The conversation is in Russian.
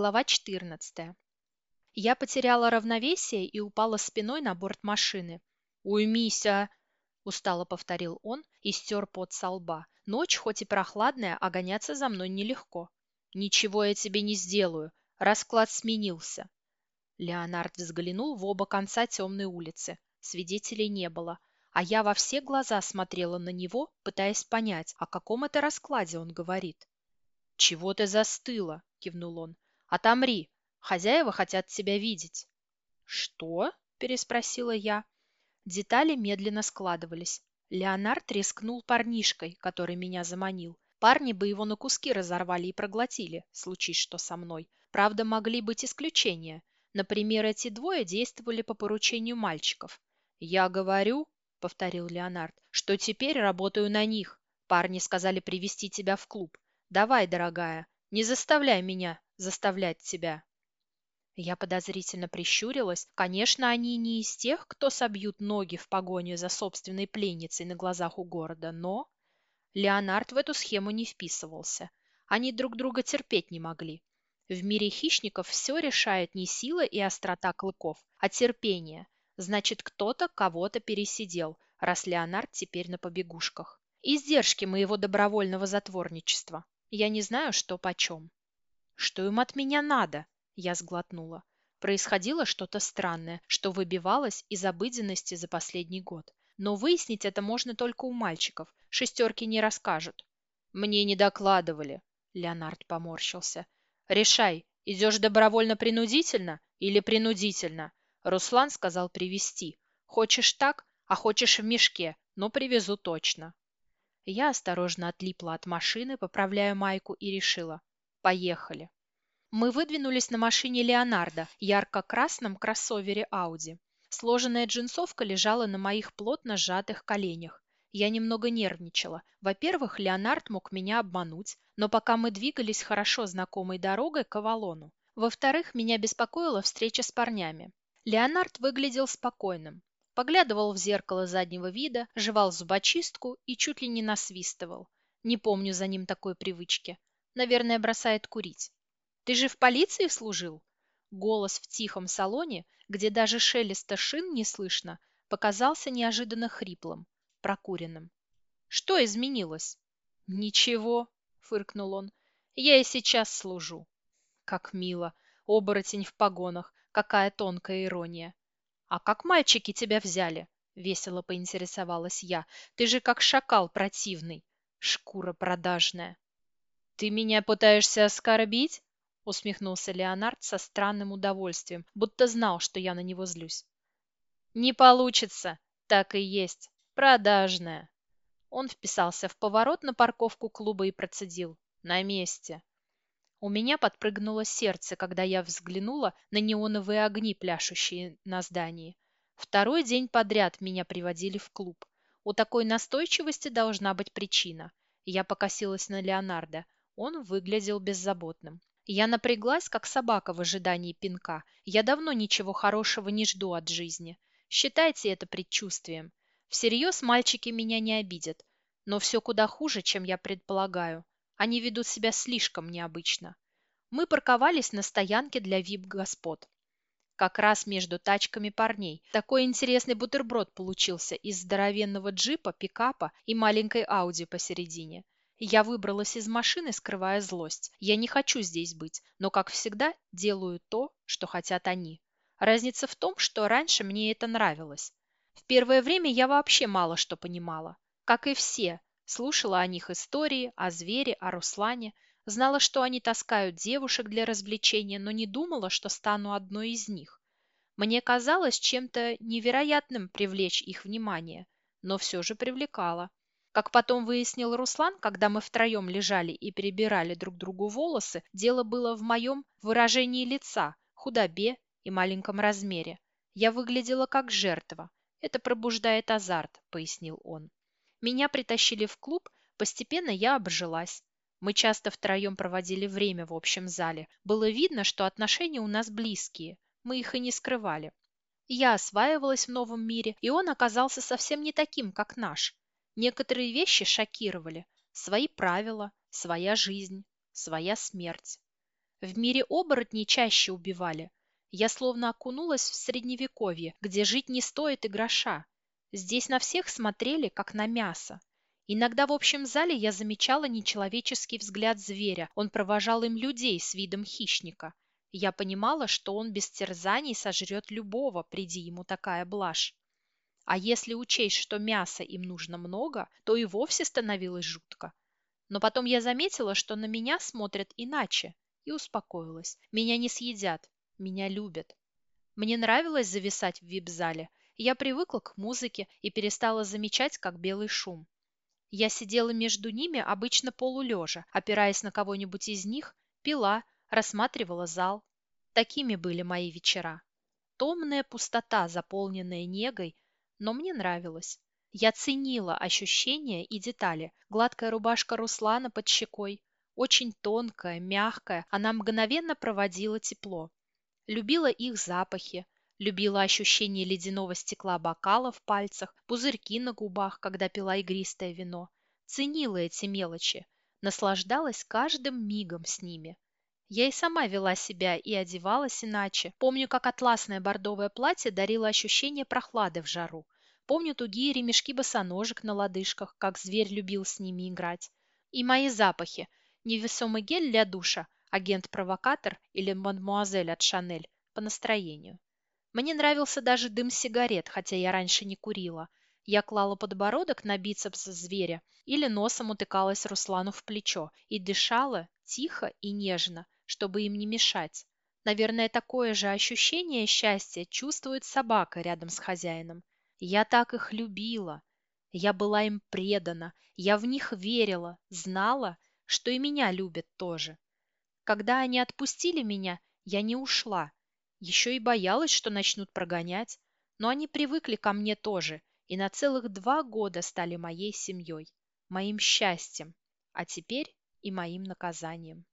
Глава 14. Я потеряла равновесие и упала спиной на борт машины. «Уймися!» – устало повторил он и стер пот со лба. Ночь хоть и прохладная, а гоняться за мной нелегко. «Ничего я тебе не сделаю. Расклад сменился». Леонард взглянул в оба конца темной улицы. Свидетелей не было, а я во все глаза смотрела на него, пытаясь понять, о каком это раскладе он говорит. «Чего ты застыла?» – кивнул он. «Отомри! Хозяева хотят тебя видеть». «Что?» – переспросила я. Детали медленно складывались. Леонард рискнул парнишкой, который меня заманил. Парни бы его на куски разорвали и проглотили, случись что со мной. Правда, могли быть исключения. Например, эти двое действовали по поручению мальчиков. «Я говорю», — повторил Леонард, — «что теперь работаю на них. Парни сказали привести тебя в клуб. Давай, дорогая, не заставляй меня заставлять тебя». Я подозрительно прищурилась. Конечно, они не из тех, кто собьют ноги в погоню за собственной пленницей на глазах у города, но... Леонард в эту схему не вписывался. Они друг друга терпеть не могли. В мире хищников все решает не сила и острота клыков, а терпение. Значит, кто-то кого-то пересидел, раз Леонард теперь на побегушках. Издержки моего добровольного затворничества. Я не знаю, что почем. Что им от меня надо? Я сглотнула. Происходило что-то странное, что выбивалось из обыденности за последний год. Но выяснить это можно только у мальчиков. Шестерки не расскажут. Мне не докладывали. Леонард поморщился. Решай, идешь добровольно-принудительно или принудительно? Руслан сказал привезти. Хочешь так, а хочешь в мешке, но привезу точно. Я осторожно отлипла от машины, поправляя майку, и решила. Поехали. Мы выдвинулись на машине Леонардо, ярко-красном кроссовере Ауди. Сложенная джинсовка лежала на моих плотно сжатых коленях. Я немного нервничала. Во-первых, Леонард мог меня обмануть, но пока мы двигались хорошо знакомой дорогой к Авалону. Во-вторых, меня беспокоила встреча с парнями. Леонард выглядел спокойным. Поглядывал в зеркало заднего вида, жевал зубочистку и чуть ли не насвистывал. Не помню за ним такой привычки. Наверное, бросает курить. Ты же в полиции служил? Голос в тихом салоне, где даже шелеста шин не слышно, показался неожиданно хриплым, прокуренным. Что изменилось? Ничего, фыркнул он. Я и сейчас служу. Как мило. Оборотень в погонах. Какая тонкая ирония. А как мальчики тебя взяли? Весело поинтересовалась я. Ты же как шакал противный. Шкура продажная. Ты меня пытаешься оскорбить? усмехнулся Леонард со странным удовольствием, будто знал, что я на него злюсь. Не получится, так и есть, продажная. Он вписался в поворот на парковку клуба и процедил: "На месте". У меня подпрыгнуло сердце, когда я взглянула на неоновые огни, пляшущие на здании. Второй день подряд меня приводили в клуб. У такой настойчивости должна быть причина. Я покосилась на Леонардо. Он выглядел беззаботным. Я напряглась, как собака в ожидании пинка. Я давно ничего хорошего не жду от жизни. Считайте это предчувствием. Всерьез мальчики меня не обидят. Но все куда хуже, чем я предполагаю. Они ведут себя слишком необычно. Мы парковались на стоянке для вип-господ. Как раз между тачками парней. Такой интересный бутерброд получился из здоровенного джипа, пикапа и маленькой Ауди посередине. Я выбралась из машины, скрывая злость. Я не хочу здесь быть, но, как всегда, делаю то, что хотят они. Разница в том, что раньше мне это нравилось. В первое время я вообще мало что понимала. Как и все, слушала о них истории, о звере, о Руслане, знала, что они таскают девушек для развлечения, но не думала, что стану одной из них. Мне казалось чем-то невероятным привлечь их внимание, но все же привлекала. Как потом выяснил Руслан, когда мы втроем лежали и перебирали друг другу волосы, дело было в моем выражении лица, худобе и маленьком размере. Я выглядела как жертва. Это пробуждает азарт, пояснил он. Меня притащили в клуб, постепенно я обжилась. Мы часто втроем проводили время в общем зале. Было видно, что отношения у нас близкие. Мы их и не скрывали. Я осваивалась в новом мире, и он оказался совсем не таким, как наш. Некоторые вещи шокировали. Свои правила, своя жизнь, своя смерть. В мире оборотней чаще убивали. Я словно окунулась в средневековье, где жить не стоит и гроша. Здесь на всех смотрели, как на мясо. Иногда в общем зале я замечала нечеловеческий взгляд зверя. Он провожал им людей с видом хищника. Я понимала, что он без терзаний сожрет любого, приди ему такая блажь. А если учесть, что мяса им нужно много, то и вовсе становилось жутко. Но потом я заметила, что на меня смотрят иначе, и успокоилась. Меня не съедят, меня любят. Мне нравилось зависать в вип-зале. Я привыкла к музыке и перестала замечать, как белый шум. Я сидела между ними, обычно полулежа, опираясь на кого-нибудь из них, пила, рассматривала зал. Такими были мои вечера. Томная пустота, заполненная негой, но мне нравилось. Я ценила ощущения и детали. Гладкая рубашка Руслана под щекой, очень тонкая, мягкая, она мгновенно проводила тепло. Любила их запахи, Любила ощущение ледяного стекла бокала в пальцах, пузырьки на губах, когда пила игристое вино. Ценила эти мелочи, наслаждалась каждым мигом с ними. Я и сама вела себя и одевалась иначе. Помню, как атласное бордовое платье дарило ощущение прохлады в жару. Помню тугие ремешки босоножек на лодыжках, как зверь любил с ними играть. И мои запахи. Невесомый гель для душа, агент-провокатор или мадмуазель от Шанель по настроению. Мне нравился даже дым сигарет, хотя я раньше не курила. Я клала подбородок на бицепс зверя или носом утыкалась Руслану в плечо и дышала тихо и нежно, чтобы им не мешать. Наверное, такое же ощущение счастья чувствует собака рядом с хозяином. Я так их любила. Я была им предана, я в них верила, знала, что и меня любят тоже. Когда они отпустили меня, я не ушла, еще и боялась, что начнут прогонять, но они привыкли ко мне тоже и на целых два года стали моей семьей, моим счастьем, а теперь и моим наказанием.